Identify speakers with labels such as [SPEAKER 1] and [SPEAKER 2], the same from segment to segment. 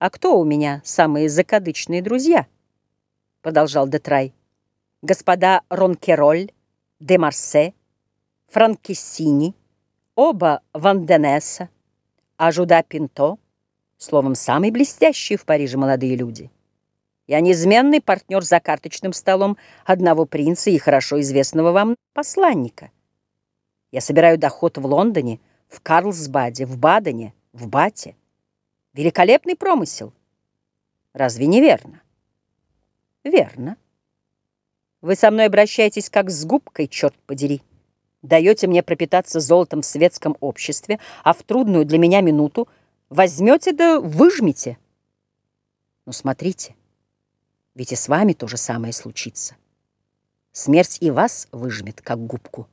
[SPEAKER 1] «А кто у меня самые закадычные друзья?» — продолжал Детрай. «Господа Ронкероль, де Марсе, Франкессини, оба Ванденеса, Ажуда Пинто, словом, самые блестящие в Париже молодые люди. Я неизменный партнер за карточным столом одного принца и хорошо известного вам посланника. Я собираю доход в Лондоне, в Карлсбаде, в Бадене, в Бате. Великолепный промысел. Разве не верно? Верно. Вы со мной обращаетесь как с губкой, черт подери. Даете мне пропитаться золотом в светском обществе, а в трудную для меня минуту возьмете да выжмете. Ну, смотрите, ведь и с вами то же самое случится. Смерть и вас выжмет, как губку.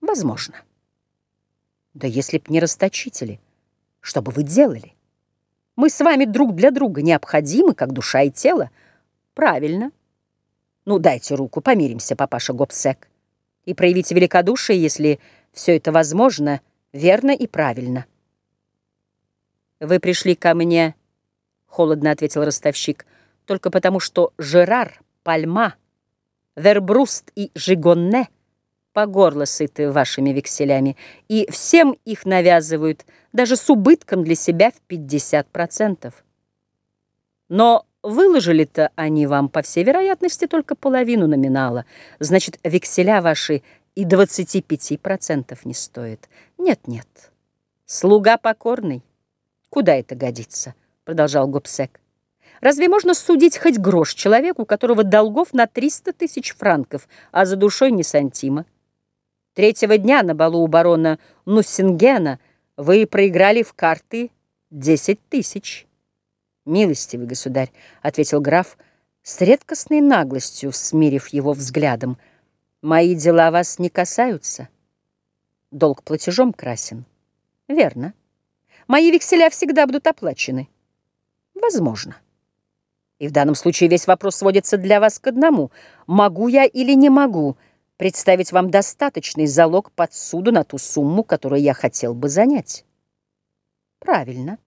[SPEAKER 1] Возможно. Да если б не расточители, что бы вы делали? Мы с вами друг для друга необходимы, как душа и тело. Правильно. Ну, дайте руку, помиримся, папаша Гобсек. И проявите великодушие, если все это возможно, верно и правильно. Вы пришли ко мне, холодно ответил ростовщик, только потому, что Жерар, Пальма, Вербруст и Жигонне — по горло сыты вашими векселями, и всем их навязывают, даже с убытком для себя в 50%. Но выложили-то они вам, по всей вероятности, только половину номинала. Значит, векселя ваши и 25% не стоят. Нет-нет, слуга покорный. Куда это годится? Продолжал Гобсек. Разве можно судить хоть грош человеку, у которого долгов на 300 тысяч франков, а за душой не сантима? Третьего дня на балу у барона Нуссингена вы проиграли в карты десять тысяч. «Милостивый государь», — ответил граф, с редкостной наглостью, смирив его взглядом, «мои дела вас не касаются. Долг платежом красен». «Верно. Мои векселя всегда будут оплачены». «Возможно». И в данном случае весь вопрос сводится для вас к одному. Могу я или не могу представить вам достаточный залог под суду на ту сумму, которую я хотел бы занять. Правильно.